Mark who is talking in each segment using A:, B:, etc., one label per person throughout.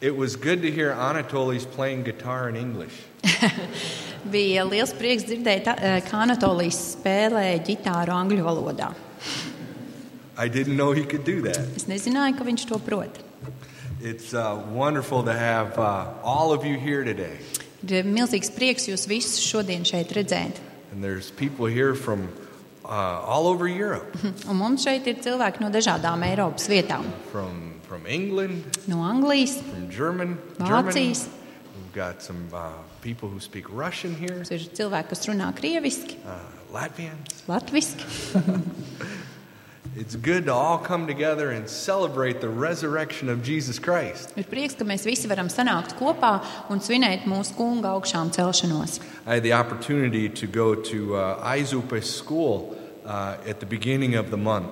A: It was good to hear Anatoly's playing guitar in English.
B: Bija liels prieks dzirdēt, eh, kā Anatolijas spēlēja ģitāru angļu valodā.
A: I didn't know he could do that.
B: Es nezināju, ka viņš to prot.
A: It's uh, wonderful to have uh, all of you here today.
B: Ir milzīgs prieks jūs visus šodien šeit redzēt.
A: And there's people here from uh, all over Europe,
B: Un mums šeit ir cilvēki no dažādām Eiropas vietām.
A: from, from England,
B: No Anglijas,
A: from German, Germany.
B: Vācijas.
A: We've got some uh, people who speak Russian here,
B: Mums ir cilvēki, kas runā krieviski,
A: uh, Latvians.
B: latviski.
A: It's good to all come together and celebrate the resurrection of Jesus Christ.
B: Ir prieks, ka mēs visi varam sanākt kopā un svinēt mūsu kunga augšām celšanos.
A: I had the opportunity to go to uh, Aizupe school uh, at the beginning of the month.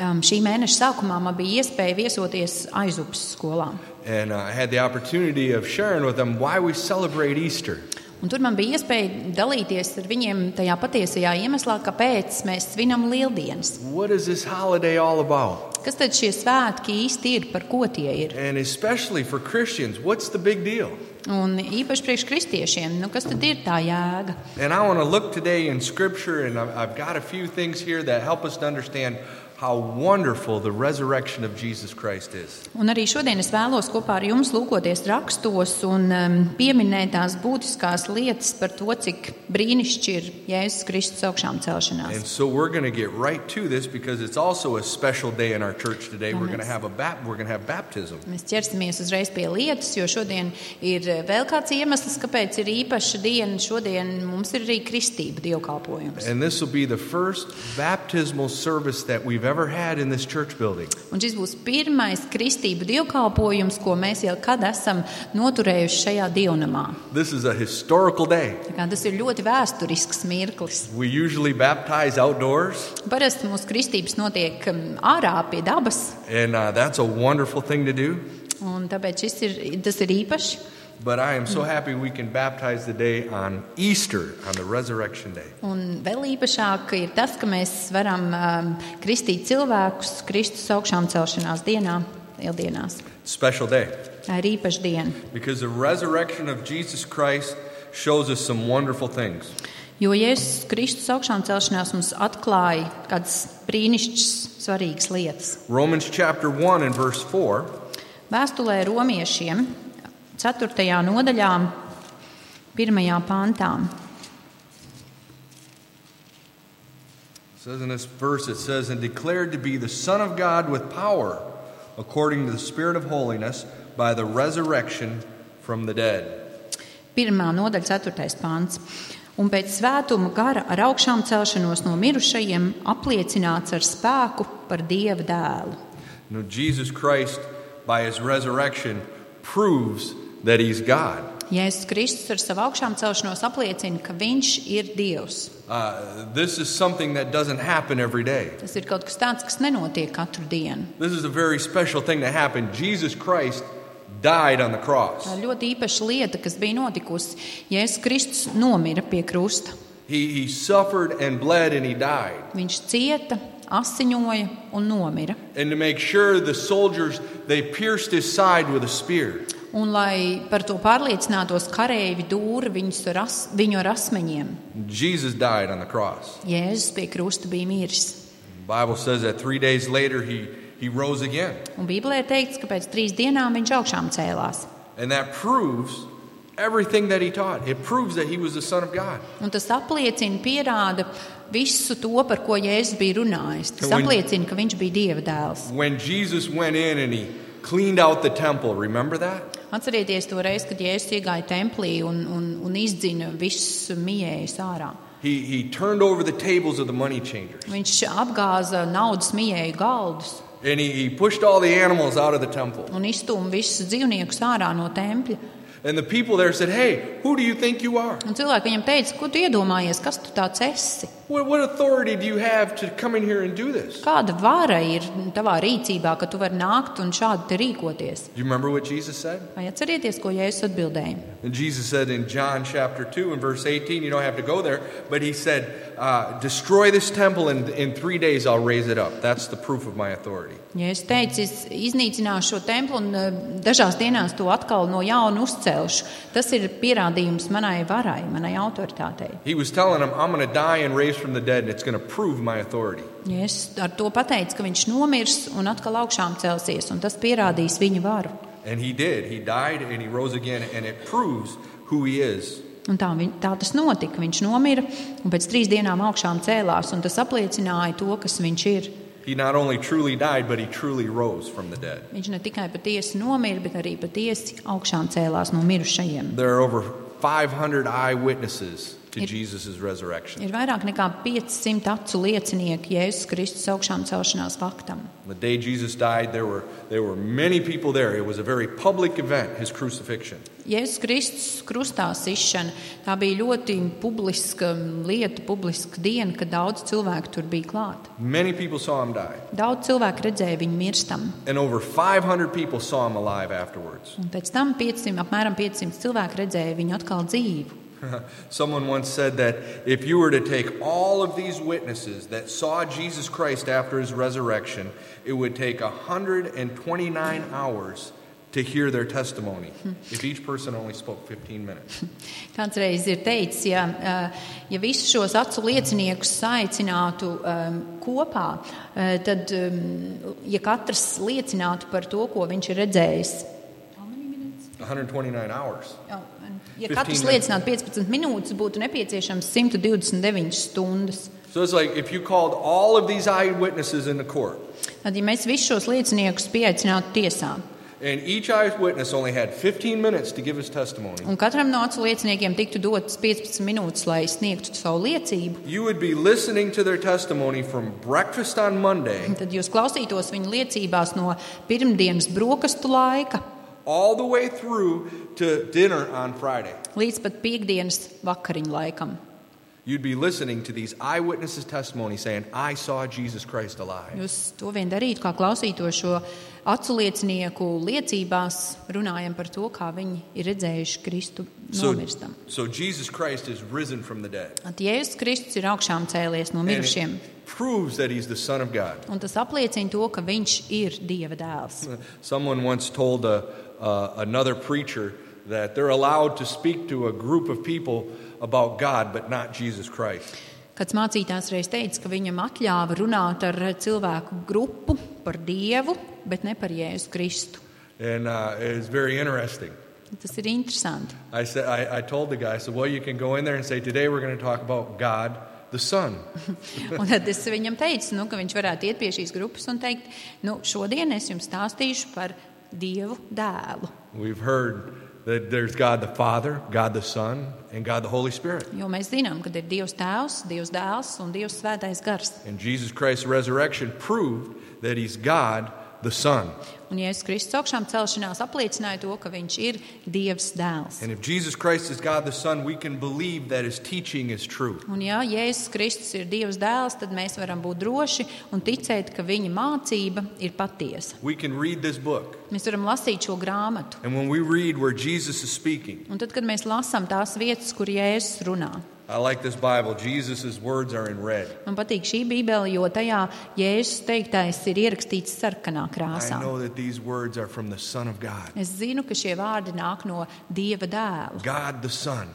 B: Um, šī mēneša sākumā man bija iespēja viesoties aizupes skolā.
A: And uh, I had the opportunity of sharing with them why we celebrate Easter.
B: Un tur man bija iespēja dalīties ar viņiem tajā patiesajā iemeslā, kāpēc mēs svinam lieldienas.
A: What is this holiday all about?
B: Kas tad šie svētki īsti ir, par ko tie ir?
A: And especially for Christians, what's the big deal?
B: Un īpaši priekš kristiešiem, nu, kas tad ir tā jēga?
A: And I want to look today in Scripture, and I've I've got a few things here that help us to understand how wonderful the resurrection of Jesus Christ is.
B: Un arī šodien es vēlos kopā ar jums lūkoties rakstos un um, pieminēt tās būtiskās lietas par to, cik brīnišķīgi ir Jēzus Kristus augšām
A: And
B: celšanās.
A: so we're going to get right to this because it's also a special day in our church today. We're going to have a bap- we're going to have baptism.
B: Mēs ķersimies uzreiz pie lietas, jo šodien ir eh, vēl kāds iemesls, kāpēc ir īpaša diena. Šodien mums ir arī kristība dievkalpojums.
A: And this will be the first baptismal service that we've ever had in this church building.
B: Un šis būs pirmais kristība dievkalpojums, ko mēs jau kad esam noturējuši šajā dievnamā.
A: This is a historical day.
B: Kā Tas ir ļoti vēsturisks mirklis.
A: We usually baptize outdoors,
B: Parasti mūsu kristības notiek um, ārā pie dabas,
A: and uh, that's a wonderful thing to do.
B: un tāpēc šis ir, tas ir īpašs.
A: But I am so happy we can baptize today on Easter, on the resurrection day.
B: Un vēl īpašāk ir tas, ka mēs varam um, kristīt cilvēkus Kristus augšām celšanās dienā, lieldienās.
A: Special day.
B: Tā ir īpaša diena.
A: Because the resurrection of Jesus Christ shows us some wonderful things.
B: Jo Jēzus Kristus augšām celšanās mums atklāja kādas brīnišķīgas, svarīgas lietas.
A: Romans chapter 1 and verse 4
B: Vēstulē romiešiem 4. nodaļā, 1. pantā.
A: says in this verse it says and declared to be the son of God with power according to the spirit of holiness by the resurrection from the dead.
B: Pirmā nodaļa, 4. pāns. Un pēc svētuma gara ar augšām celšanos no mirušajiem apliecināts ar spēku par dieva dēlu.
A: You know, Jesus Christ by his resurrection proves that he's God.
B: Jēzus Kristus ar savu augšām celšanos apliecina, ka viņš ir Dievs.
A: Uh, this is something that doesn't happen every day.
B: Tas ir kaut kas tāds, kas nenotiek katru dienu.
A: This is a very special thing that happened. Jesus Christ died on the cross.
B: Tā ir ļoti īpaša lieta, kas bija notikusi. Jēzus Kristus nomira pie krusta.
A: He, he suffered and bled and he died.
B: Viņš cieta, asiņoja un nomira.
A: And to make sure the soldiers, they pierced his side with a spear.
B: Un, lai par to pārliecinātos, kareivi dūra viņus ar, as, viņu ar asmeņiem.
A: Jesus died on the cross.
B: Jēzus pie krusta bija miris.
A: The Bible says that three days later he, he rose again.
B: Un Bībelē ir teikts, ka pēc trīs dienām viņš augšām cēlās.
A: And that proves everything that he taught. It proves that he was the Son of God.
B: Un tas apliecina, pierāda visu to, par ko Jēzus bija runājis. Tas
A: When-
B: apliecina, ka viņš bija Dieva dēls.
A: When Jesus went in and he cleaned out the temple, remember that?
B: Atcerieties to reizi, kad Jēzus iegāja templī un, un, un izdzina visus mijējus ārā.
A: He, he turned over the tables of the money changers.
B: Viņš apgāza naudas mijēju galdus
A: And he, he pushed all the animals out of the temple.
B: un izstūma visus dzīvniekus ārā no tempļa.
A: And the people there said, Hey, who do you think you are?
B: Un cilvēki viņam teica, ko tu iedomājies, kas tu tāds esi?
A: What, what authority do you have to come in here and do this?
B: Kāda vara ir tavā rīcībā, ka tu vari nākt un šādi te rīkoties?
A: Do you remember what Jesus said?
B: Vai atcerieties, ko Jēzus atbildēja?
A: And Jesus said in John chapter 2 and verse 18, you don't have to go there, but he said, uh, Destroy this temple, and in three days I'll raise it up. That's the proof of my authority.
B: Jēzus teica, es iznīcināšu šo templi un eh, dažās dienās to atkal no jauna uzcelšu. Tas ir pierādījums manai varai, manai autoritātei.
A: He was telling them, I'm going to die and raise from the dead, and it's going to prove my authority.
B: Jēzus ar to pateica, ka viņš nomirs un atkal augšām celsies, un tas pierādīs viņa varu.
A: And he did. He died and he rose again, and it proves who he is.
B: Un tā, viņ- tā tas notika. Viņš nomira un pēc trīs dienām augšām cēlās, un tas apliecināja to, kas viņš ir.
A: He not only truly died, but he truly rose from the dead.
B: Viņš ne tikai patiesi nomira, bet arī patiesi augšām cēlās no mirušajiem.
A: There are over 500 eyewitnesses resurrection.
B: Ir vairāk nekā 500 acu liecinieki Jēzus Kristus augšām celšanās faktam.
A: The day Jesus died, there were, there were many people there. It was a very public event, his crucifixion.
B: Jēzus Kristus krustā sišana tā bija ļoti publiska lieta, publiska diena, kad daudz cilvēku tur bija klāt.
A: Many people saw him die,
B: Daudz cilvēku redzēja viņu mirstam,
A: and over 500 people saw him alive afterwards.
B: un pēc tam 500, apmēram 500 cilvēku redzēja viņu atkal dzīvu.
A: Someone once said that if you were to take all of these witnesses that saw Jesus Christ after his resurrection, it would take 129 hours to hear their testimony if each person only spoke 15 minutes.
B: Kāds reiz ir teicis, ja, eh, ja visus šos acu lieciniekus saicinātu um, kopā, eh, tad, um, ja katrs liecinātu par to, ko viņš ir redzējis,
A: 129 hours.
B: Jā, Ja
A: 15
B: katrs liecinātu 15 minūtes, būtu nepieciešams 129 stundas.
A: So it's like if you called all of these eyewitnesses in the court,
B: Tad, ja mēs visus šos lieciniekus pieaicinātu tiesā,
A: and each eyewitness only had 15 minutes to give his testimony,
B: un katram no acu lieciniekiem tiktu dotas 15 minūtes, lai sniegtu savu liecību,
A: you would be listening to their testimony from breakfast on Monday.
B: Tad jūs klausītos viņu liecībās no pirmdienas brokastu laika
A: all the way through to dinner on Friday.
B: līdz pat piekdienas vakariņu laikam.
A: You'd be listening to these eyewitnesses' testimony saying, I saw Jesus Christ alive.
B: Jūs to vien darītu, kā klausītos šo acu liecinieku liecībās, runājam par to, kā viņi ir redzējuši Kristu
A: So,
B: nomirstam.
A: so Jesus Christ is risen from the dead.
B: Tad Jēzus Kristus ir augšām cēlies no mirušiem,
A: proves that he's the Son of God.
B: un tas apliecina to, ka viņš ir Dieva dēls.
A: Someone once told a, uh, another preacher that they're allowed to speak to a group of people about God, but not Jesus Christ.
B: Kāds mācītājs reiz teica, ka viņam atļāva runāt ar cilvēku grupu par Dievu, bet ne par Jēzu Kristu.
A: And uh, it's very interesting.
B: Tas ir interesanti.
A: I, said, I, I told the guy, I said, well, you can go in there and say, today we're going to talk about God the Son.
B: Un tad es viņam teicu, nu, ka viņš varētu iet pie šīs grupas un teikt, nu, šodien es jums stāstīšu par Dievu dēlu.
A: We've heard that there's God the Father, God the Son, and God the Holy Spirit.
B: Jo mēs zinām, ka ir Dievs Tēvs, Dievs Dēls un Dievs Svētais Gars.
A: And Jesus Christ's resurrection proved that he's God the Son.
B: Un Jēzus Kristus augšām celšanās apliecināja to, ka viņš ir Dievs Dēls.
A: And if Jesus Christ is God the Son, we can believe that his teaching is true.
B: Un ja Jēzus Kristus ir Dievs Dēls, tad mēs varam būt droši un ticēt, ka viņa mācība ir patiesa.
A: We can read this book.
B: Mēs varam lasīt šo grāmatu.
A: And when we read where Jesus is speaking,
B: Un tad, kad mēs lasām tās vietas, kur Jēzus runā,
A: I like this Bible. Jesus' words are in red.
B: man patīk šī bībele, jo tajā Jēzus teiktais ir ierakstīts sarkanā
A: I
B: krāsā.
A: know that these words are from the Son of God.
B: Es zinu, ka šie vārdi nāk no Dieva dēla.
A: God the Son,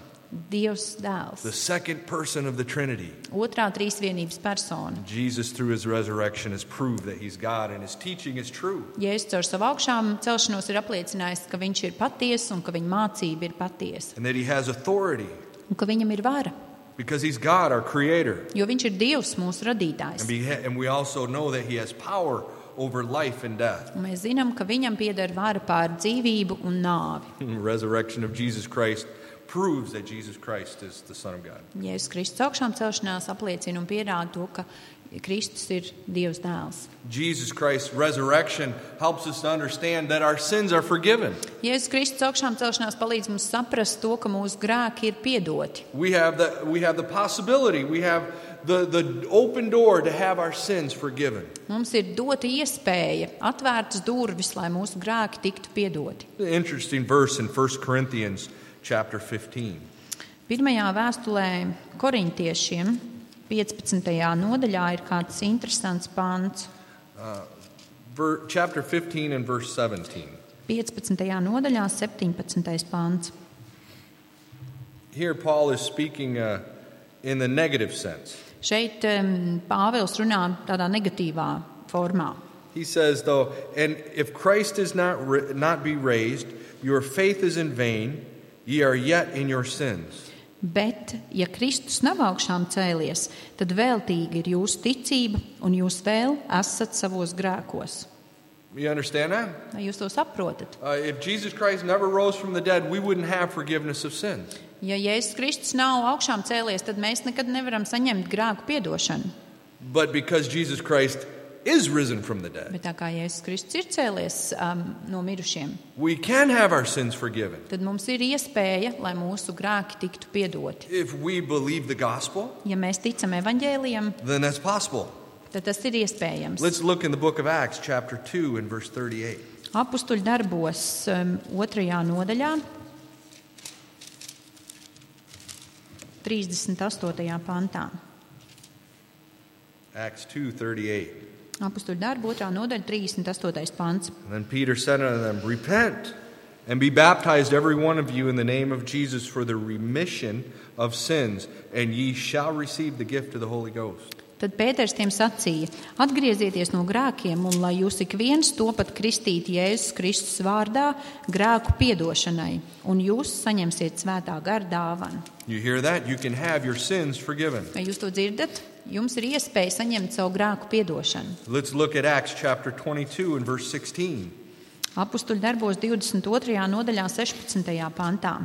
B: Dievs dēls,
A: the second person of the Trinity.
B: otrā trīsvienības persona.
A: Jesus, through his resurrection, has proved that he's God and his teaching is true.
B: Jēzus caur savu augšām celšanos ir apliecinājis, ka viņš ir patiesa un ka viņa mācība ir patiesa.
A: And that he has authority
B: Un ka viņam ir vara,
A: because he's God, our creator.
B: jo viņš ir Dievs, mūsu radītājs.
A: And, be, and we also know that he has power over life and death.
B: Un mēs zinām, ka viņam pieder vara pār dzīvību un nāvi.
A: The resurrection of Jesus Christ proves that Jesus Christ is the Son of God.
B: Jēzus Kristus augšām celšanās apliecina un pierāda to, ka Kristus ir Dievs dēls.
A: Jesus Christ's resurrection helps us to understand that our sins are forgiven.
B: Jēzus Kristus augšām celšanās palīdz mums saprast to, ka mūsu grēki ir piedoti.
A: We have the, we have the possibility, we have the, the open door to have our sins forgiven.
B: Mums ir dota iespēja, atvērtas durvis, lai mūsu grēki tiktu piedoti.
A: An interesting verse in 1 Corinthians chapter 15.
B: Pirmajā vēstulē korintiešiem 15. nodaļā ir kāds interesants pāns.
A: Ver, chapter 15 and verse 17.
B: 15. nodaļā 17. pāns.
A: Here, Paul is speaking uh, in the negative sense.
B: Šeit um, Pāvils runā tādā negatīvā formā.
A: He says, though, and if Christ is not, ra- not be raised, your faith is in vain, ye are yet in your sins.
B: Bet, ja Kristus nav augšām cēlies, tad veltīgi ir jūsu ticība, un jūs vēl esat savos grēkos.
A: You understand that?
B: Vai jūs to saprotat?
A: Uh, if Jesus Christ never rose from the dead, we wouldn't have forgiveness of sins.
B: Ja Jēzus Kristus nav augšām cēlies, tad mēs nekad nevaram saņemt grēku piedošanu.
A: But because Jesus Christ is risen from the dead,
B: Bet tā kā Jēzus Kristus ir cēlies um, no mirušiem,
A: we can have our sins forgiven.
B: tad mums ir iespēja, lai mūsu grēki tiktu piedoti.
A: If we believe the gospel,
B: Ja mēs ticam evaņģēlijam,
A: then that's possible.
B: tad tas ir iespējams.
A: Let's look in the book of Acts, chapter 2, and verse 38.
B: Apustuļu darbos um, otrajā nodaļā, 38. pantā.
A: Acts 2, 38.
B: Darbu otrā nodaļa, 38. pants.
A: Then Peter said unto them, Repent and be baptized, every one of you, in the name of Jesus for the remission of sins, and ye shall receive the gift of the Holy Ghost.
B: Tad Pēters tiem sacīja: Atgriezieties no grēkiem, un lai jūs ik viens topat kristīt Jēzus Kristus vārdā grēku piedošanai, un jūs saņemsiet svētā gara dāvanu.
A: You hear that? You can have your sins forgiven.
B: Vai jūs to dzirdat? Jums ir iespēja saņemt savu grēku piedošanu.
A: Let's look at Acts chapter 22 and verse 16.
B: Apustuļu darbos 22. nodaļā, 16. pantā.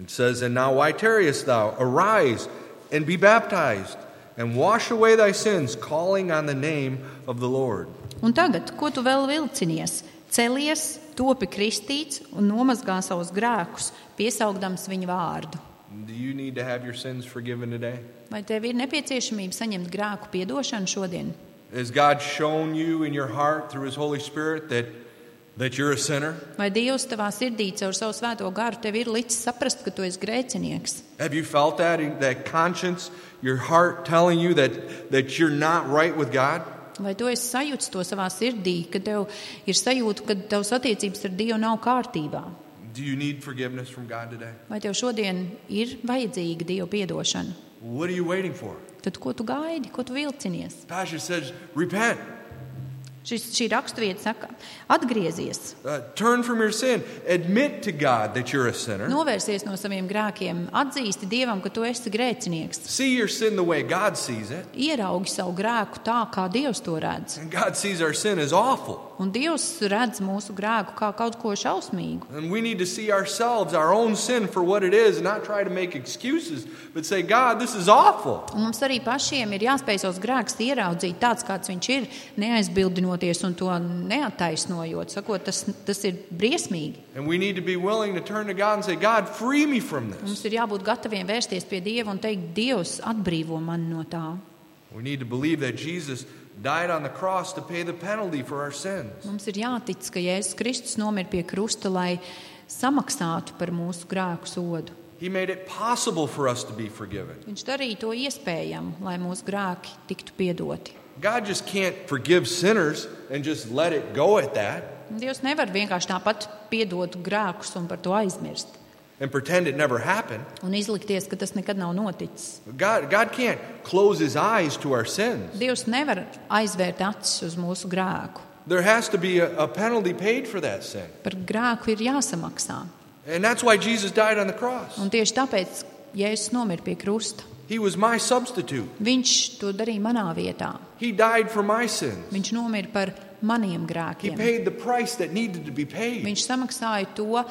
A: It says, And now why tarriest thou? Arise and be baptized, and wash away thy sins, calling on the name of the Lord.
B: Un tagad, ko tu vēl vilcinies? Celies, topi kristīts un nomazgā savus grēkus, piesaugdams viņa vārdu.
A: Do you need to have your sins forgiven today?
B: Vai tev ir nepieciešamība saņemt grēku piedošanu šodien?
A: Has God shown you in your heart through His Holy Spirit that, that you're a sinner?
B: Vai Dievs tavā sirdī caur savu svēto garu tev ir licis saprast, ka tu esi grēcinieks?
A: Have you felt that, that conscience, your heart telling you that, that you're not right with God?
B: Vai tu esi sajūts to savā sirdī, ka tev ir sajūta, ka tavs attiecības ar Dievu nav kārtībā?
A: Do you need forgiveness from God today?
B: Vai tev šodien ir vajadzīga Dieva piedošana?
A: What are you waiting for?
B: Tad ko tu gaidi, ko tu vilcinies?
A: Pastor says, repent.
B: Šis, šī raksturvieta saka, atgriezies,
A: Uh, turn from your sin. Admit to God that you're a sinner.
B: novērsies no saviem grēkiem, atzīsti Dievam, ka tu esi grēcinieks,
A: See your sin the way God sees it.
B: ieraugi savu grēku tā, kā Dievs to redz.
A: And God sees our sin as awful.
B: Un Dievs redz mūsu grēku kā kaut ko šausmīgu.
A: And we need to see ourselves, our own sin, for what it is, and not try to make excuses, but say, God, this is awful.
B: Un mums arī pašiem ir jāspēj savus grēkus ieraudzīt tāds, kāds viņš ir, neaizbildinoties un to neattaisnojot, sakot, tas, tas ir briesmīgi.
A: And we need to be willing to turn to God and say, God, free me from this.
B: Mums ir jābūt gataviem vērsties pie Dieva un teikt, Dievs, atbrīvo mani no tā.
A: We need to believe that Jesus died on the cross to pay the penalty for our sins.
B: Mums ir jātic, ka Jēzus Kristus nomira pie krusta, lai samaksātu par mūsu grēku sodu.
A: He made it possible for us to be forgiven.
B: Viņš darīja to iespējamu, lai mūsu grēki tiktu piedoti.
A: God just can't forgive sinners and just let it go at that
B: Dievs nevar vienkārši tāpat piedot grēkus un par to aizmirst.
A: and pretend it never happened.
B: Un izlikties, ka tas nekad nav noticis.
A: God, God can't close his eyes to our sins.
B: Dievs nevar aizvērt acis uz mūsu grēku.
A: There has to be a, a penalty paid for that sin.
B: Par grēku ir jāsamaksā.
A: And that's why Jesus died on the cross.
B: Un tieši tāpēc Jēzus nomira pie krusta.
A: He was my substitute.
B: Viņš to darīja manā vietā.
A: He died for my sins.
B: Viņš nomira par maniem
A: He
B: grēkiem.
A: paid the price that needed to be paid
B: Viņš samaksāja to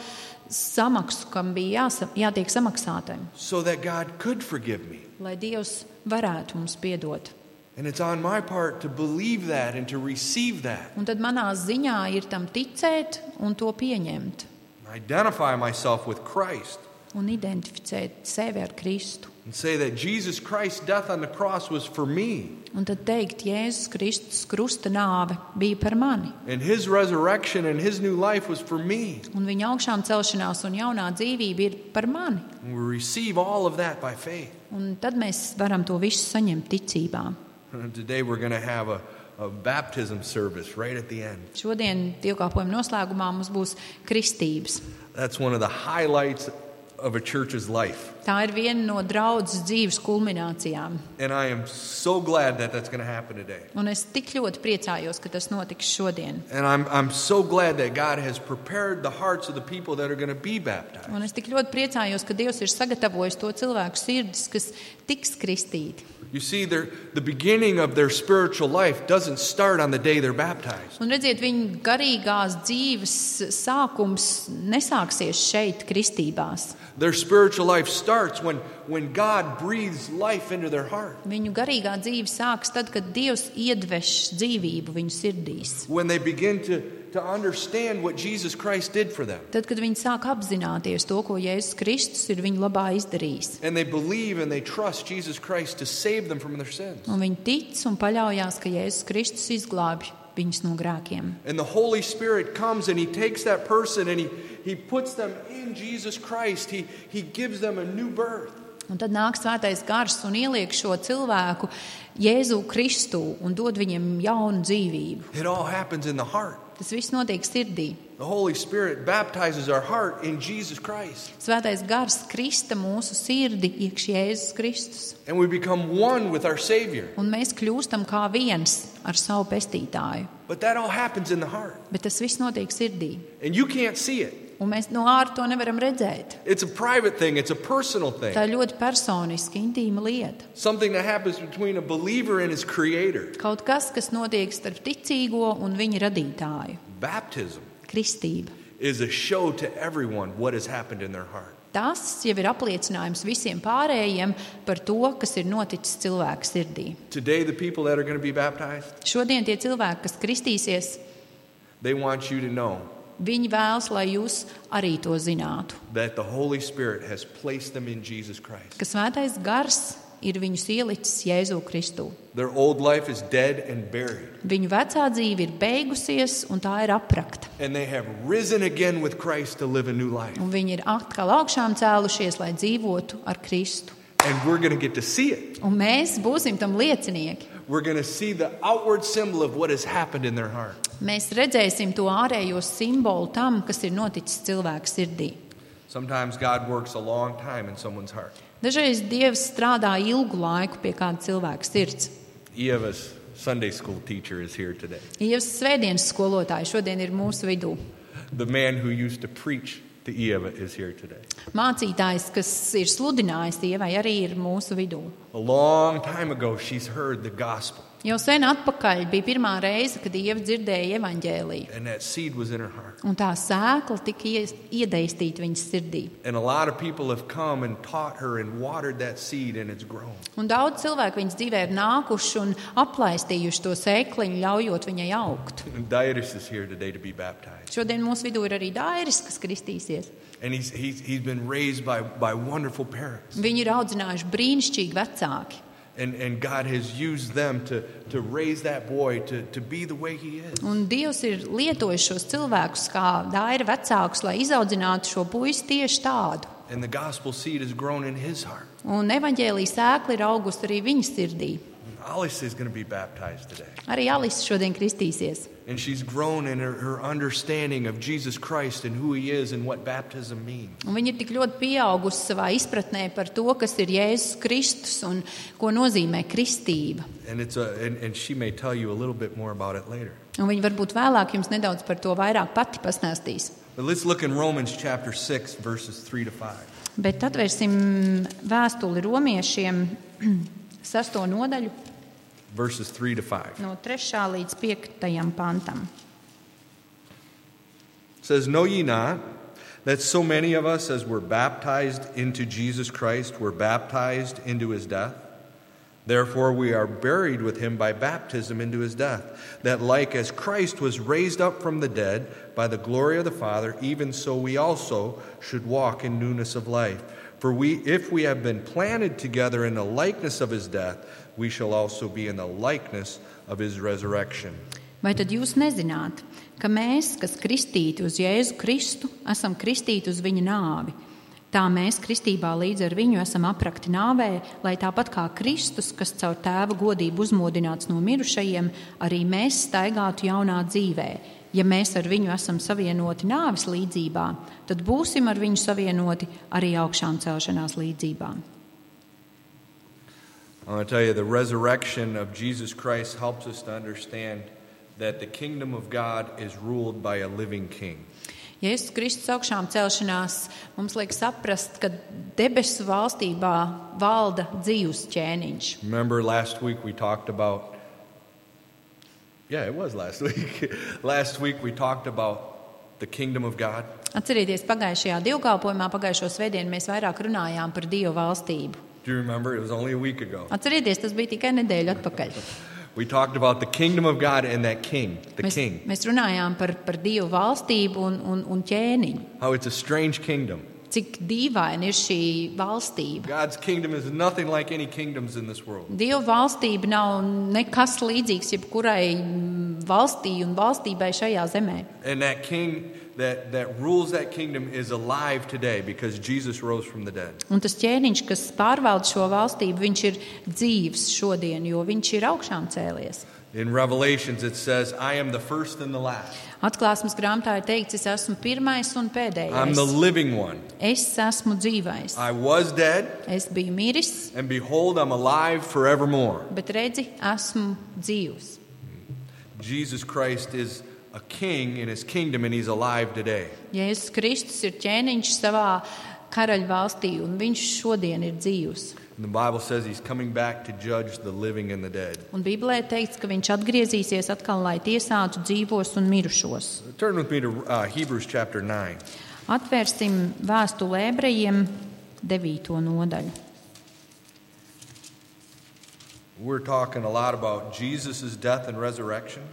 B: samaksu, kam bija jāsa, jātiek samaksātam,
A: so that God could forgive me.
B: lai Dievs varētu mums piedot.
A: And it's on my part to believe that and to receive that.
B: Un tad manā ziņā ir tam ticēt un to pieņemt.
A: Identify myself with Christ
B: un identificēt sevi ar Kristu.
A: and say that Jesus Christ's death on the cross was for me,
B: Un tad teikt, Jēzus Kristus krusta nāve bija par mani,
A: and his resurrection and his new life was for me.
B: un viņa augšām celšanās un jaunā dzīvība ir par mani.
A: And we receive all of that by faith.
B: Un tad mēs varam to visu saņemt ticībā.
A: And today we're going to have a, a baptism service right at the end.
B: Šodien dievkalpojuma noslēgumā mums būs kristības.
A: That's one of the highlights of a church's life.
B: Tā ir viena no draudzes dzīves kulminācijām.
A: And I am so glad that that's going to happen today.
B: Un es tik ļoti priecājos, ka tas notiks šodien.
A: And I'm, I'm so glad that God has prepared the hearts of the people that are going to be baptized.
B: Un es tik ļoti priecājos, ka Dievs ir sagatavojis to cilvēku sirdis, kas tiks kristīti.
A: You see, their, the beginning of their spiritual life doesn't start on the day they're baptized.
B: Un redziet, viņa garīgās dzīves sākums nesāksies šeit, kristībās.
A: Their spiritual life starts when, when God breathes life into their heart.
B: Viņu garīgā dzīve sākas tad, kad Dievs iedveš dzīvību viņu sirdīs.
A: When they begin to, to understand what Jesus Christ did for them.
B: Tad, kad viņi sāk apzināties to, ko Jēzus Kristus ir viņu labā izdarījis.
A: And they believe and they trust Jesus Christ to save them from their sins.
B: Un viņi tic un paļaujas, ka Jēzus Kristus izglābj viņus no grēkiem.
A: And the Holy Spirit comes and He takes that person and He, he puts them in Jesus Christ. He, he gives them a new birth.
B: Un tad nāk svētais gars un ieliek šo cilvēku Jēzu Kristu un dod viņiem jaunu dzīvību. Tas viss notiek sirdī.
A: The Holy Spirit baptizes our heart in Jesus Christ.
B: Svētais gars krista mūsu sirdi iekš Jēzus Kristus.
A: And we become one with our Savior.
B: Un mēs kļūstam kā viens ar savu pestītāju.
A: But that all happens in the heart.
B: Bet tas viss notiek sirdī. Un mēs no ārā to nevaram redzēt.
A: It's a private thing, it's a personal thing.
B: Tā ir ļoti personiska, intīma lieta.
A: Something that happens between a believer and his Creator.
B: Kaut kas, kas notiek starp ticīgo un viņa radītāju.
A: Baptism
B: Kristība.
A: is a show to everyone what has happened in their heart.
B: Tas jau ir apliecinājums visiem pārējiem par to, kas ir noticis cilvēka sirdī.
A: Today, the people that are going to be baptized,
B: Šodien tie cilvēki, kas kristīsies, viņi vēlas, lai jūs arī to zinātu.
A: that the Holy Spirit has placed them in Jesus Christ.
B: Ka svētais gars ir viņus ielicis Jēzu Kristu.
A: Their old life is dead and buried,
B: Viņu vecā dzīve ir beigusies, un tā ir aprakta.
A: and they have risen again with Christ to live a new life.
B: Un viņi ir atkal augšām cēlušies, lai dzīvotu ar Kristu. Un mēs būsim tam liecinieki.
A: We're going to see the outward symbol of what has happened in their heart.
B: Mēs redzēsim to ārējo simbolu tam, kas ir noticis cilvēka sirdī.
A: Sometimes God works a long time in someone's heart.
B: Dažreiz Dievs strādā ilgu laiku pie kāda cilvēka sirds.
A: Eva's Sunday school teacher is here today.
B: Ievas svētdienas skolotāji šodien ir mūsu vidū.
A: The man who used to preach to Eva is here today.
B: Mācītājs, kas ir sludinājis Dievai, arī ir mūsu vidū.
A: A long time ago, she's heard the gospel,
B: Jau sen atpakaļ bija pirmā reize, kad Dieva dzirdēja evaņģēlīju.
A: and that seed was in her heart.
B: Un tā sēkla tika iedaistīta viņas sirdī.
A: And a lot of people have come and taught her and watered that seed, and it's grown.
B: Un daudz cilvēku viņas dzīvē ir nākuši un aplaistījuši to sēkliņu, ļaujot viņai augt. Šodien mūsu vidū ir arī Dairis, kas kristīsies.
A: And he's, he's, he's been raised by, by wonderful parents.
B: Viņi ir audzinājuši brīnišķīgi vecāki.
A: And, and God has used them to, to raise that boy to, to be the way he is.
B: Un Dievs ir lietojis šos cilvēkus kā daira vecākus, lai izaudzinātu šo puisi tieši tādu.
A: And the gospel seed has grown in his heart.
B: Un evaņģēlijas sēkla ir augusi arī viņa sirdī.
A: Alice is going to be baptized today.
B: Arī Alise šodien kristīsies.
A: And she's grown in her, her understanding of Jesus Christ and who he is and what baptism means.
B: Un viņa ir tik ļoti pieaugusi savā izpratnē par to, kas ir Jēzus Kristus un ko nozīmē kristība.
A: And, it's a, and, and she may tell you a little bit more about it later.
B: Un viņa varbūt vēlāk jums nedaudz par to vairāk pati pastāstīs.
A: But let's look in Romans chapter 6, verses 3 to 5.
B: Bet atvērsim vēstuli romiešiem, sesto nodaļu,
A: Verses 3 to 5.
B: no 3. līdz 5. pantam.
A: It says, Know ye not that so many of us as were baptized into Jesus Christ were baptized into his death? Therefore, we are buried with him by baptism into his death, that like as Christ was raised up from the dead by the glory of the Father, even so we also should walk in newness of life. For we, if we have been planted together in the likeness of his death, we shall also be in the likeness of his resurrection.
B: Vai tad jūs nezināt, ka mēs, kas kristīti uz Jēzu Kristu, esam kristīti uz viņa nāvi? Tā mēs kristībā līdz ar viņu esam aprakti nāvē, lai tāpat kā Kristus, kas caur tēva godību uzmodināts no mirušajiem, arī mēs staigātu jaunā dzīvē. Ja mēs ar viņu esam savienoti nāves līdzībā, tad būsim ar viņu savienoti arī augšām celšanās līdzībā.
A: I want to tell you, the resurrection of Jesus Christ helps us to understand that the kingdom of God is ruled by a living king.
B: Jēzus Kristus augšām celšanās mums liek saprast, ka debesu valstībā valda dzīves ķēniņš.
A: Remember last week we talked about, yeah, it was last week. last week we talked about the kingdom of God.
B: Atcerieties, pagājušajā divkalpojumā, pagājušo svētdienu mēs vairāk runājām par Dievu valstību.
A: Do you remember? It was only a week ago.
B: Atcerieties, tas bija tikai nedēļa atpakaļ.
A: We talked about the kingdom of God and that king, the
B: Mēs,
A: king.
B: mēs runājām par, par Dievu valstību un, un, un ķēniņu.
A: How it's a strange kingdom.
B: Cik dīvaina ir šī valstība.
A: God's kingdom is nothing like any kingdoms in this world.
B: Dieva valstība nav nekas līdzīgs jebkurai mm, valstī un valstībai šajā zemē.
A: And that king that, that rules that kingdom is alive today because Jesus rose from the dead.
B: Un tas ķēniņš, kas pārvalda šo valstību, viņš ir dzīves šodien, jo viņš ir augšām cēlies.
A: In Revelations, it says, I am the first and the last.
B: Atklāsmes grāmatā ir teikts, es esmu pirmais un
A: I'm the
B: pēdējais.
A: living one.
B: Es esmu dzīvais.
A: I was dead,
B: Es biju miris,
A: and behold, I'm alive forevermore.
B: bet redzi, esmu dzīvs.
A: Jesus Christ is a king in his kingdom, and he's alive today.
B: Jēzus Kristus ir ķēniņš savā karaļvalstī, un viņš šodien ir dzīvs.
A: And the Bible says he's coming back to judge the living and the dead.
B: Un Bībelē teikts, ka viņš atgriezīsies atkal, lai tiesātu dzīvos un mirušos.
A: Turn with me to uh, Hebrews chapter 9.
B: Atvērsim vēstuli ebrejiem, 9. nodaļu.
A: We're talking a lot about Jesus' death and resurrection.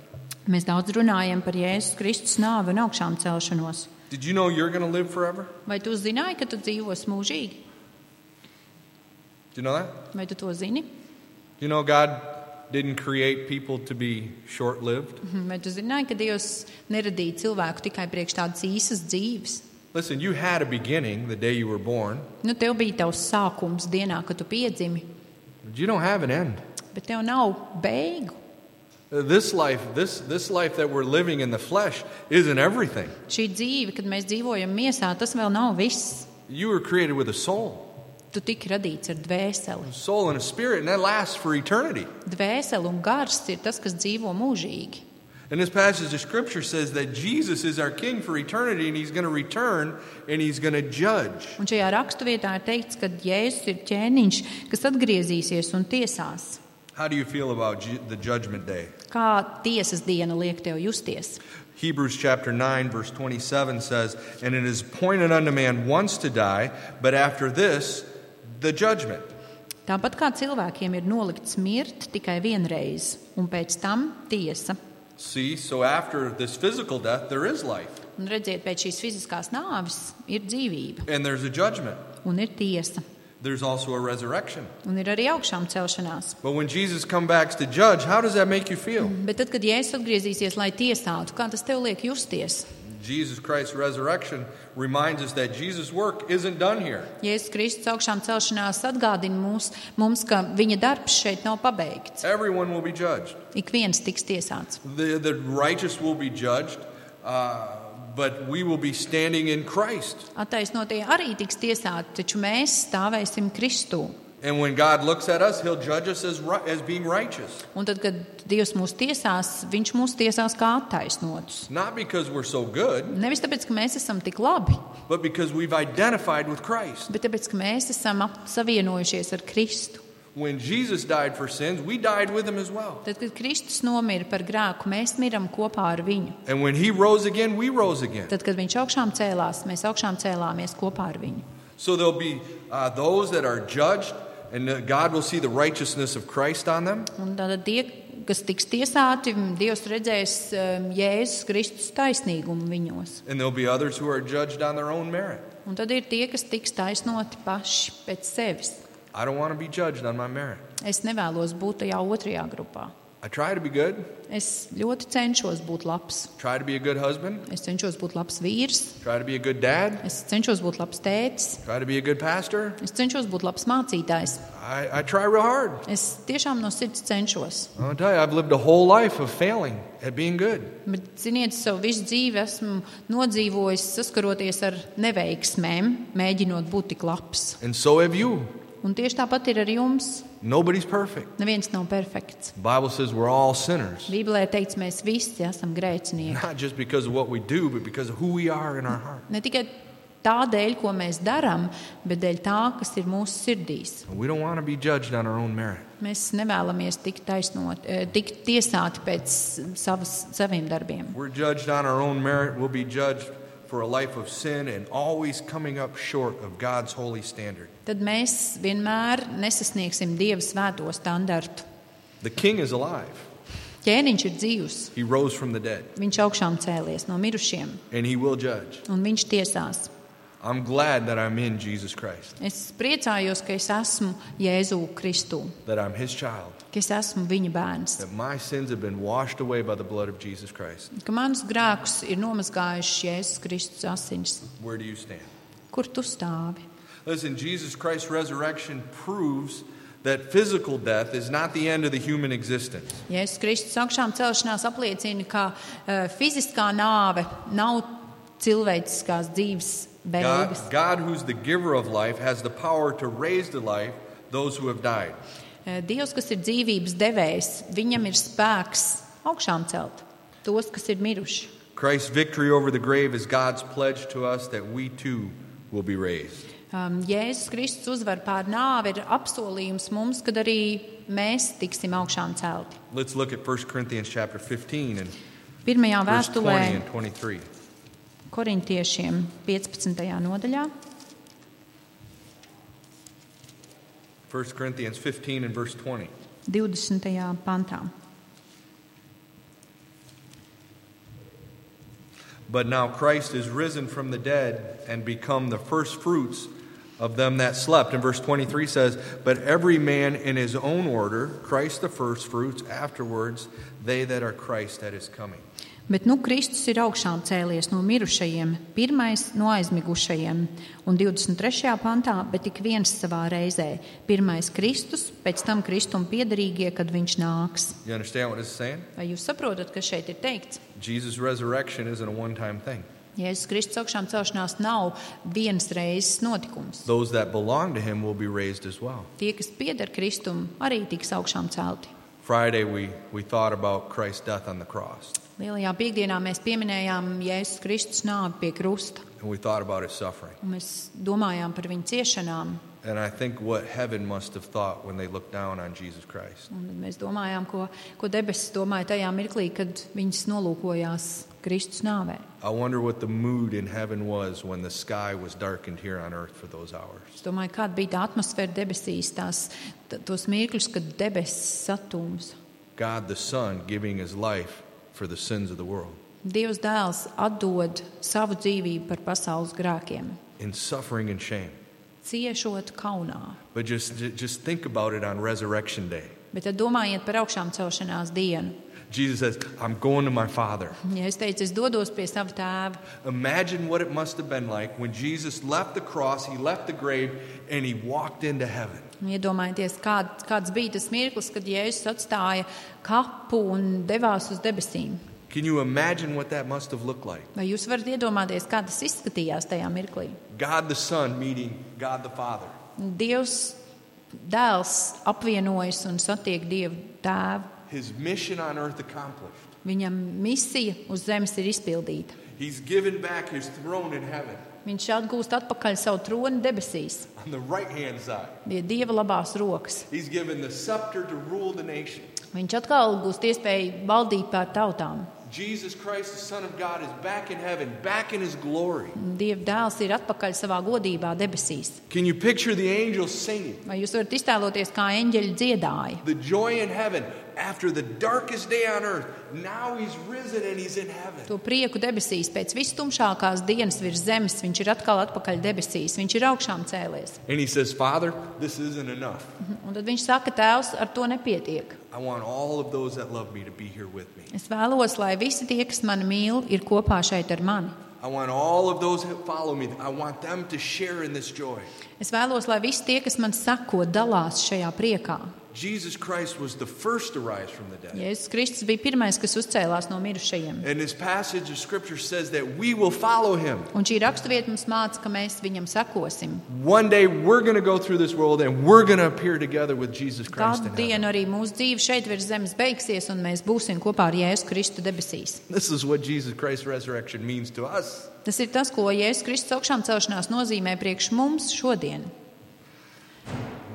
B: Mēs daudz runājam par Jēzus Kristus nāvi un augšām celšanos.
A: Did you know you're going to live forever?
B: Vai tu zināji, ka tu dzīvos mūžīgi?
A: Do you know that?
B: Vai tu to zini?
A: You know, God didn't create people to be short lived.
B: Vai tu zināji, ka Dievs neradīja cilvēku tikai priekš tādas īsas dzīves?
A: Listen, you had a beginning the day you were born,
B: Nu, tev bija tavs sākums dienā, kad tu piedzimi,
A: but you don't have an end.
B: bet tev nav beigu.
A: This life, this, this life that we're living in the flesh, isn't everything.
B: Šī dzīve, kad mēs dzīvojam miesā, tas vēl nav viss.
A: You were created with a soul,
B: Tu tiki radīts ar dvēseli.
A: soul and a spirit, and that lasts for eternity.
B: Dvēseli un gars ir tas, kas dzīvo mūžīgi.
A: And this passage of scripture says that Jesus is our king for eternity, and he's going to return and he's going to judge.
B: Un šajā raksturvietā ir teikts, ka Jēzus ir ķēniņš, kas atgriezīsies un tiesās.
A: How do you feel about the judgment day?
B: Kā tiesas diena liek tev justies?
A: Hebrews chapter 9, verse 27 says, And it is appointed unto man once to die, but after this, the judgment.
B: Tāpat kā cilvēkiem ir nolikts mirt tikai vienreiz, un pēc tam tiesa.
A: See, so after this physical death, there is life,
B: Un redziet, pēc šīs fiziskās nāves ir dzīvība,
A: and there's a judgment.
B: un ir tiesa,
A: There's also a resurrection.
B: un ir arī augšām celšanās.
A: But when Jesus comes back to judge, how does that make you feel?
B: Bet tad, kad Jēzus atgriezīsies, lai tiesātu, kā tas tev liek justies?
A: Jesus Christ's resurrection reminds us that Jesus' work isn't done here.
B: Jēzus Kristus augšām celšanās atgādina mums, mums, ka viņa darbs šeit nav pabeigts.
A: Everyone will be judged.
B: Ik viens tiks tiesāts.
A: The, the righteous will be judged, uh, but we will be standing in Christ.
B: Attaisnotie arī tiks tiesāti, taču mēs stāvēsim Kristū.
A: And when God looks at us, He'll judge us as, as being righteous.
B: Un tad, kad Dievs mūs tiesās, Viņš mūs tiesās kā attaisnotus.
A: Not because we're so good,
B: Nevis tāpēc, ka mēs esam tik labi,
A: but because we've identified with Christ.
B: bet tāpēc, ka mēs esam savienojušies ar Kristu.
A: When Jesus died for sins, we died with Him as well.
B: Tad, kad Kristus nomira par grēku, mēs miram kopā ar viņu.
A: And when He rose again, we rose again.
B: Tad, kad Viņš augšām cēlās, mēs augšām cēlāmies kopā ar viņu.
A: So there'll be uh, those that are judged And uh, God will see the righteousness of Christ on them.
B: Un tātad tie, kas tiks tiesāti, Dievs redzēs um, Jēzus Kristus taisnīgumu viņos.
A: And there'll be others who are judged on their own merit.
B: Un tad ir tie, kas tiks taisnoti paši pēc sevis.
A: I don't want to be judged on my merit.
B: Es nevēlos būt tajā otrajā grupā.
A: I try to be good,
B: Es ļoti cenšos būt labs.
A: try to be a good husband,
B: Es cenšos būt labs vīrs,
A: try to be a good dad,
B: es cenšos būt labs tētis,
A: try to be a good pastor.
B: es cenšos būt labs mācītājs.
A: I, I try real hard.
B: Es tiešām no sirds cenšos.
A: I'll tell you, I've lived a whole life of failing at being good.
B: Bet, ziniet, savu visu dzīvi esmu nodzīvojis, saskaroties ar neveiksmēm, mēģinot būt tik labs.
A: And so have you.
B: Un tieši tāpat ir ar jums.
A: Nobody's perfect.
B: Neviens nav perfekts.
A: The Bible says we're all sinners.
B: Bībelē teikts, mēs visi esam grēcinieki.
A: Not just because of what we do, but because of who we are in our heart.
B: Ne tikai tādēļ, ko mēs darām, bet dēļ tā, kas ir mūsu sirdīs.
A: We don't want to be judged on our own merit.
B: Mēs nevēlamies tikt, taisnot, eh, tikt tiesāti pēc savas, saviem darbiem.
A: We're judged on our own merit. We'll be judged for a life of sin and always coming up short of God's holy standard.
B: Tad mēs vienmēr nesasniegsim Dieva svēto standartu.
A: The king is alive.
B: Ķēniņš ir dzīvs,
A: He rose from the dead,
B: viņš augšām cēlies no mirušiem,
A: and he will judge.
B: un viņš tiesās.
A: I'm glad that I'm in Jesus Christ,
B: Es priecājos, ka es esmu Jēzu Kristu,
A: that I'm his child,
B: ka es esmu viņa bērns,
A: that my sins have been washed away by the blood of Jesus Christ.
B: ka manus grēkus ir nomazgājuši Jēzus Kristus asins.
A: Where do you stand?
B: Kur tu stāvi?
A: Listen, Jesus Christ's resurrection proves that physical death is not the end of the human existence.
B: Jēzus Kristus augšām celšanās apliecina, ka uh, fiziskā nāve nav cilvēciskās dzīves.
A: God, God, who's the giver of life, has the power to raise to life those who have died.
B: Uh, Dievs, kas ir dzīvības devējs, viņam ir spēks augšām celt tos, kas ir miruši.
A: Christ's victory over the grave is God's pledge to us that we too will be raised.
B: Um, Jēzus Kristus uzvar pār nāvi ir apsolījums mums, kad arī mēs tiksim augšām celti.
A: Let's look at 1 Corinthians chapter 15 and
B: Pirmajā
A: verse 20
B: vēstulē
A: and 23.
B: Korintiešiem 15. nodaļā.
A: 1 Corinthians 15 and verse 20.
B: 20. pantā.
A: But now Christ is risen from the dead and become the first fruits of them that slept. And verse 23 says, But every man in his own order, Christ the first fruits, afterwards they that are Christ at his coming.
B: Bet nu Kristus ir augšām cēlies no mirušajiem, pirmais no aizmigušajiem, un 23. pantā, bet tik viens savā reizē. Pirmais Kristus, pēc tam Kristum piederīgie, kad viņš nāks. Vai jūs saprotat, kas šeit ir teikts?
A: Jesus' resurrection isn't a one time thing.
B: Jēzus Kristus augšām celšanās nav vienas reizes notikums.
A: Those that belong to him will be raised as well.
B: Tie, kas pieder Kristum, arī tiks augšām celti.
A: Friday, we, we thought about Christ's death on the cross,
B: Lielajā piekdienā mēs pieminējām Jēzus Kristus nāvi pie krusta,
A: and we thought about his suffering.
B: un mēs domājām par viņa ciešanām.
A: And I think what heaven must have thought when they looked down on Jesus Christ.
B: Un tad mēs domājām, ko, ko debesis domāja tajā mirklī, kad viņas nolūkojās Kristus nāvē.
A: I wonder what the mood in heaven was when the sky was darkened here on earth for those hours.
B: Es domāju, kāda bija tā atmosfēra debesīs, tās, t- tos mirkļus, kad debesis satūms.
A: God the Son giving his life for the sins of the world.
B: Dievs dēls atdod savu dzīvību par pasaules grēkiem,
A: In suffering and shame.
B: ciešot kaunā.
A: But just, just think about it on Resurrection Day.
B: Bet tad domājiet par augšām celšanās dienu.
A: Jesus says, I'm going to my Father.
B: Ja es teicu, es dodos pie sava tēva,
A: Imagine what it must have been like when Jesus left the cross, he left the grave, and he walked into heaven.
B: Iedomājieties, kād, kāds bija tas mirklis, kad Jēzus atstāja kapu un devās uz debesīm.
A: Can you imagine what that must have looked like?
B: Vai jūs varat iedomāties, kā tas izskatījās tajā mirklī?
A: God the Son meeting God the Father.
B: Dievs dēls apvienojas un satiek Dievu tēvu.
A: His mission on earth accomplished.
B: Viņam misija uz zemes ir izpildīta.
A: He's given back his throne in heaven
B: Viņš atgūst atpakaļ savu troni debesīs,
A: on the right hand side.
B: pie Dieva labās rokas.
A: He's given the scepter to rule the nation.
B: Viņš atkal gūst iespēju valdīt pār tautām.
A: Jesus Christ, the Son of God, is back in heaven, back in his glory.
B: Dieva dēls ir atpakaļ savā godībā debesīs.
A: Can you picture the angels singing?
B: Vai jūs varat iztēloties, kā eņģeļi dziedāja?
A: The joy in heaven after the darkest day on earth. Now he's risen and he's in heaven.
B: To prieku debesīs pēc vistumšākās dienas virs zemes viņš ir atkal atpakaļ debesīs. Viņš ir augšām cēlies.
A: And he says, Father, this isn't enough.
B: Un tad viņš saka, Tēvs, ar to nepietiek.
A: I want all of those that love me to be here with me.
B: Es vēlos, lai visi tie, kas mani mīl, ir kopā šeit ar mani.
A: I want all of those that follow me, I want them to share in this joy.
B: Es vēlos, lai visi tie, kas man sako, dalās šajā priekā.
A: Jesus Christ was the first to rise from the dead.
B: Jēzus Kristus bija pirmais, kas uzcēlās no mirušajiem.
A: And this passage of scripture says that we will follow him.
B: Un šī raksturvieta mums māca, ka mēs viņam sekosim.
A: One day we're going to go through this world and we're going to appear together with Jesus Christ
B: Kādu dienu arī mūsu dzīve šeit virs zemes beigsies, un mēs būsim kopā ar Jēzu Kristu debesīs.
A: This is what Jesus Christ's resurrection means to us.
B: Tas ir tas, ko Jēzus Kristus augšām celšanās nozīmē priekš mums šodien.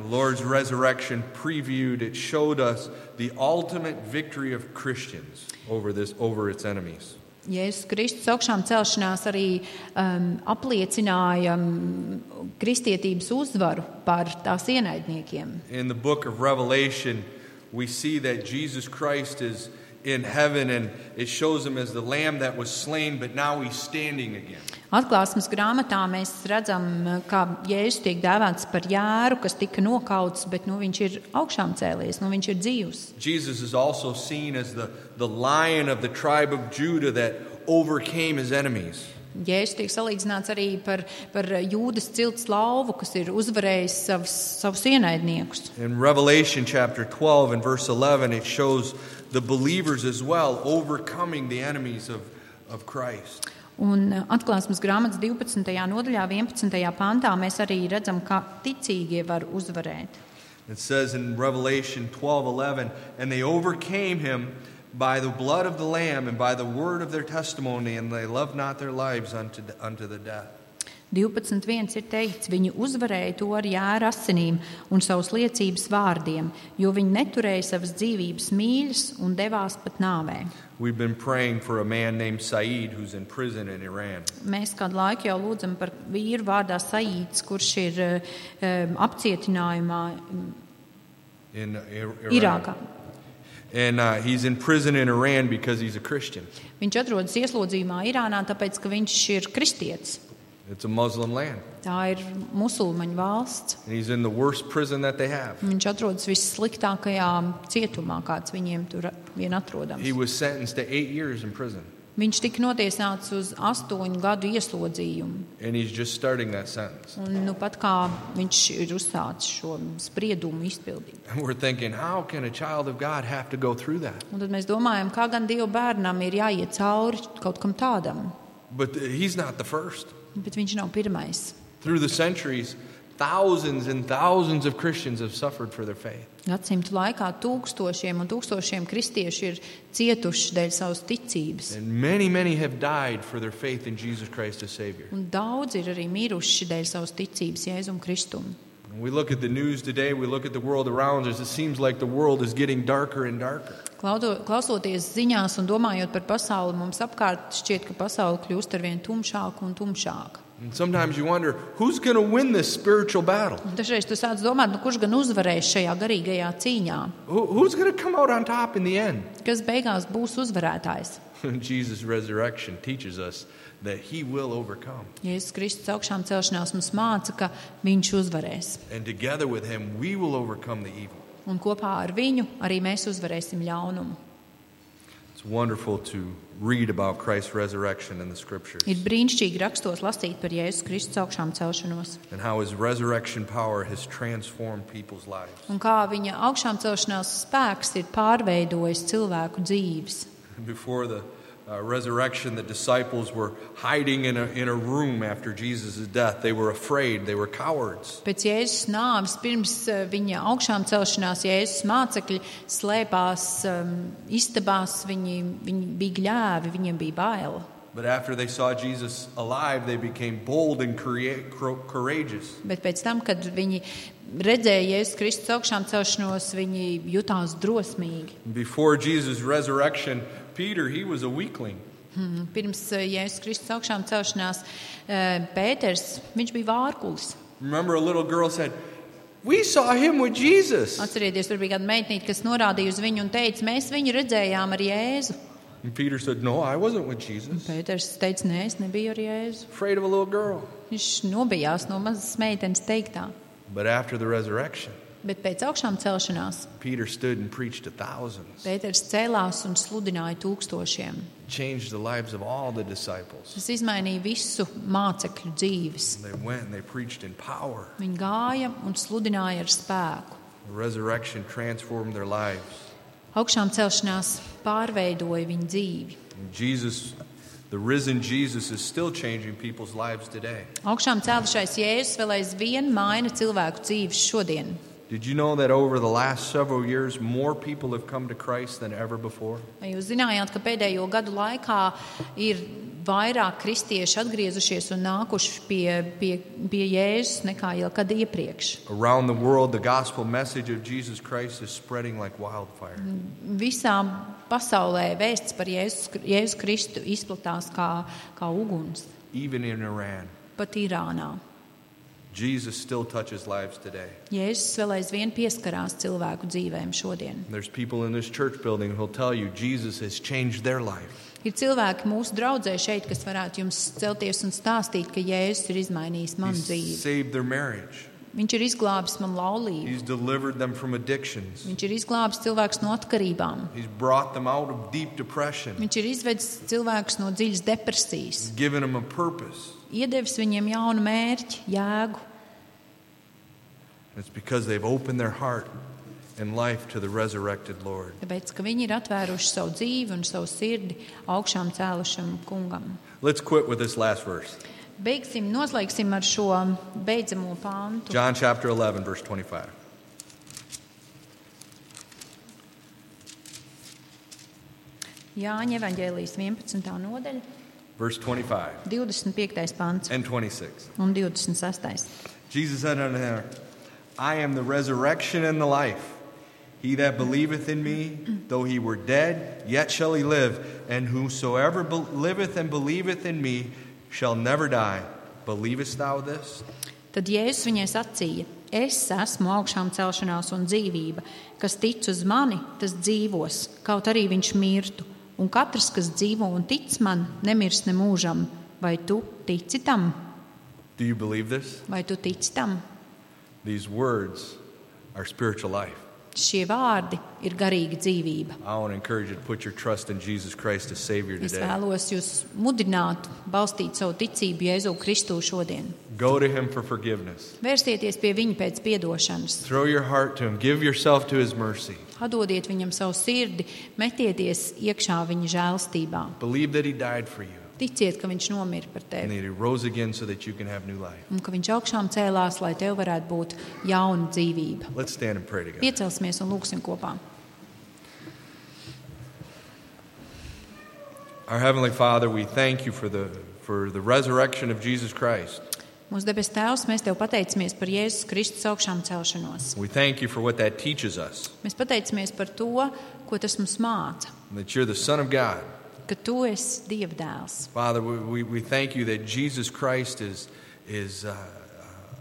A: The Lord's resurrection previewed, it showed us the ultimate victory of Christians over this over its enemies.
B: Jēzus Kristus augšām celšanās arī um, apliecināja um, kristietības uzvaru pār tās ienaidniekiem.
A: In the book of Revelation, we see that Jesus Christ is in heaven and it shows him as the lamb that was slain, but now he's standing again.
B: Atklāsmes grāmatā mēs redzam, kā Jēzus tiek dēvēts par jēru, kas tika nokauts, bet nu, viņš ir augšām cēlies, nu, viņš ir dzīvs.
A: Jesus is also seen as the, the lion of the tribe of Judah that overcame his enemies.
B: Jēzus tiek salīdzināts arī par, par jūdas cilts lauvu, kas ir uzvarējis savus, savus ienaidniekus.
A: In Revelation chapter 12 and verse 11, it shows the believers as well overcoming the enemies of, of Christ.
B: Un atklāsmes grāmatas 12. nodaļā, 11. pantā mēs arī redzam, kā ticīgie var uzvarēt.
A: It says in Revelation 12:11, and they overcame him by the blood of the lamb and by the word of their testimony, and they loved not their lives unto, unto the death.
B: 12.1 ir teikts, viņi uzvarēja to ar jēra asinīm un savus liecības vārdiem, jo viņi neturēja savas dzīvības mīļas un devās pat nāvē.
A: Iran.
B: Mēs kādu laiku jau lūdzam par vīru vārdā Saīts, kurš ir um, apcietinājumā um,
A: In Ir- Iran.
B: Irākā.
A: And uh, he's in prison in Iran because he's a Christian.
B: Viņš atrodas ieslodzījumā Irānā, tāpēc, ka viņš ir kristietis.
A: It's a Muslim land.
B: Tā ir musulmaņu valsts.
A: And he's in the worst prison that they have.
B: Viņš atrodas vissliktākajā cietumā, kāds viņiem tur vien atrodams.
A: He was sentenced to eight years in prison,
B: Viņš tika notiesāts uz astoņu gadu ieslodzījumu.
A: and he's just starting that sentence.
B: Un, nu, pat kā viņš ir uzsācis šo spriedumu izpildīt.
A: And we're thinking, how can a child of God have to go through that?
B: Un tad mēs domājam, kā gan Dieva bērnam ir jāiet cauri kaut kam tādam.
A: But th- he's not the first.
B: Bet viņš nav pirmais.
A: Through the centuries, thousands and thousands of Christians have suffered for their faith.
B: Gadsimtu laikā tūkstošiem un tūkstošiem kristiešu ir cietuši dēļ savas ticības.
A: And many, many have died for their faith in Jesus Christ as Savior.
B: Un daudz ir arī miruši dēļ savas ticības Jēzum Kristum.
A: When we look at the news today, we look at the world around us, it seems like the world is getting darker and darker.
B: Klaudo- Klausoties ziņās un domājot par pasauli, mums apkārt šķiet, ka pasaule kļūst ar vien tumšāku un tumšāku.
A: And sometimes you wonder, who's going to win this spiritual battle?
B: Un Dažreiz tu sāc domāt, nu, kurš gan uzvarēs šajā garīgajā cīņā,
A: Who, who's going to come out on top in the end?
B: kas beigās būs uzvarētājs.
A: Jesus' resurrection teaches us that he will overcome.
B: Jēzus Kristus augšām celšanās mums māca, ka viņš uzvarēs.
A: And together with him, we will overcome the evil.
B: Un kopā ar viņu arī mēs uzvarēsim ļaunumu.
A: It's wonderful to read about Christ's resurrection in the scriptures
B: Ir brīnišķīgi rakstos lasīt par Jēzus Kristus augšām celšanos
A: and how his resurrection power has transformed people's lives.
B: un kā viņa augšām celšanās spēks ir pārveidojis cilvēku dzīves.
A: Before the uh, resurrection, the disciples were hiding in a, in a room after Jesus' death. They were afraid, they were cowards.
B: Pēc Jēzus nāves, pirms eh, viņa augšām celšanās, Jēzus mācekļi slēpās um, istabās, viņi, viņi bija gļēvi, viņiem bija bail.
A: But after they saw Jesus alive, they became bold and coura- cro- courageous.
B: Bet pēc tam, kad viņi redzēja Jēzus Kristus augšām celšanos, viņi jutās drosmīgi.
A: Before Jesus' resurrection, Peter, he was a weakling.
B: Hmm, Pirms eh, Jēzus Kristus augšām celšanās, eh, Pēters, viņš bija vārkulis.
A: Remember, a little girl said, We saw him with Jesus.
B: Atcerieties, tur bija kāda meitnīte, kas norādīja uz viņu un teica, mēs viņu redzējām ar Jēzu.
A: And Peter said, No, I wasn't with Jesus.
B: Pēters teica, nē, es nebiju ar Jēzu.
A: Afraid of a little girl.
B: Viņš nobijās no mazas meitenes teiktā.
A: But after the resurrection,
B: Bet pēc augšām celšanās
A: Peter stood and preached to thousands,
B: Pēters cēlās un sludināja tūkstošiem.
A: changed the lives of all the disciples.
B: Tas izmainīja visu mācekļu dzīves.
A: They went and they preached in power.
B: Viņi gāja un sludināja ar spēku.
A: The resurrection transformed their lives.
B: Augšām celšanās pārveidoja viņu dzīvi.
A: And Jesus, the risen Jesus, is still changing people's lives today.
B: Augšām celšais Jēzus vēl aizvien maina cilvēku dzīves šodien.
A: Did you know that over the last several years, more people have come to Christ than ever before?
B: Vai jūs zinājāt, ka pēdējo gadu laikā ir vairāk kristieši atgriezušies un nākuši pie, pie, pie Jēzus nekā jau kad iepriekš?
A: Around the world, the gospel message of Jesus Christ is spreading like wildfire.
B: Visā pasaulē vēsts par Jēzus, Jēzus Kristu izplatās kā, kā uguns,
A: Even in Iran,
B: pat Irānā.
A: Jesus still touches lives today.
B: Jēzus vēl aizvien pieskarās cilvēku dzīvēm šodien.
A: There's people in this church building who'll tell you Jesus has changed their life.
B: Ir cilvēki mūsu draudzē šeit, kas varētu jums celties un stāstīt, ka Jēzus ir izmainījis manu
A: He's
B: dzīvi.
A: saved their marriage.
B: Viņš ir izglābis man laulību.
A: He's delivered them from addictions.
B: Viņš ir izglābis cilvēkus no atkarībām.
A: He's brought them out of deep depression.
B: Viņš ir izvedis cilvēkus no dziļas depresijas,
A: He's given them a purpose.
B: Iedevis viņiem jaunu mērķi, jēgu.
A: It's because they've opened their heart and life to the resurrected Lord.
B: Tāpēc, ka viņi ir atvēruši savu dzīvi un savu sirdi augšām cēlušam kungam.
A: Let's quit with this last verse.
B: Beigsim, noslēgsim ar šo beidzamo pāntu.
A: John chapter 11, verse 25.
B: Jāņa evaņģēlijas 11. nodaļa,
A: Verse 25
B: 25. pants
A: and 26.
B: un 26.
A: Jesus said unto her, I am the resurrection and the life. He that believeth in me, though he were dead, yet shall he live. And whosoever be- liveth and believeth in me shall never die. Believest thou this?
B: Tad Jēzus viņai sacīja: Es esmu augšām celšanās un dzīvība. Kas tic uz mani, tas dzīvos, kaut arī viņš mirtu. Un katrs, kas dzīvo un tic man, nemirs ne mūžam. Vai tu tici tam?
A: Do you believe this?
B: Vai tu tici tam?
A: These words are spiritual life.
B: Šie vārdi ir garīga dzīvība.
A: I want to encourage you to put your trust in Jesus Christ as Savior
B: Es
A: today.
B: vēlos jūs mudināt, balstīt savu ticību Jēzu Kristu šodien.
A: Go to Him for forgiveness.
B: Vērsieties pie viņa pēc atdošanas,
A: Throw your heart to Him. Give yourself to His mercy.
B: atdodiet viņam savu sirdi, metieties iekšā viņa žēlstībā.
A: Believe that He died for you
B: Ticiet, ka viņš nomira par tevi
A: so
B: un ka viņš augšām cēlās, lai tev varētu būt jauna dzīvība.
A: Let's stand and pray together.
B: Piecelsimies un lūgsim kopā.
A: Our Heavenly Father, we thank you for the, for the resurrection of Jesus Christ.
B: Mūsu debes Tēvs, mēs tev pateicamies par Jēzus Kristus augšām celšanos.
A: We thank you for what that teaches us
B: Mēs pateicamies par to, ko tas mums māca,
A: that you're the Son of God.
B: Ka tu esi Dieva dēls.
A: Father, we, we, we thank you that Jesus Christ is, is uh, uh,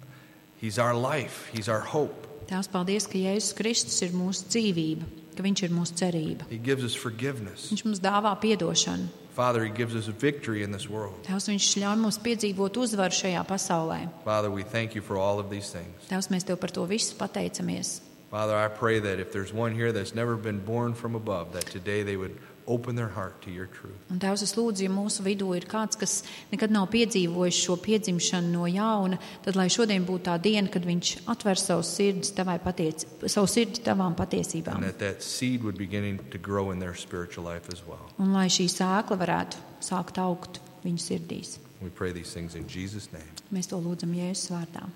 A: He's our life, He's our hope.
B: Tēvs, paldies, ka Jēzus Kristus ir mūsu dzīvība, ka Viņš ir mūsu cerība.
A: He gives us forgiveness.
B: Viņš mums dāvā atdošanu.
A: Father, He gives us victory in this world.
B: Tēvs, Viņš ļauj mums piedzīvot uzvaru šajā pasaulē.
A: Father, we thank you for all of these things.
B: Tēvs, mēs tev par to visu pateicamies.
A: Father, I pray that if there's one here that's never been born from above, that today they would open their heart to your truth.
B: Un Tēvs, es lūdzu, ja mūsu vidū ir kāds, kas nekad nav piedzīvojis šo piedzimšanu no jauna, tad lai šodien būtu tā diena, kad viņš atver savu sirdi, tavai patiec, savu sirdi tavām
A: And
B: patiesībām.
A: that that seed would begin to grow in their spiritual life as well.
B: Un lai šī sēkla varētu sākt augt viņu sirdīs.
A: We pray these things in Jesus' name.
B: Mēs to lūdzam Jēzus vārdā.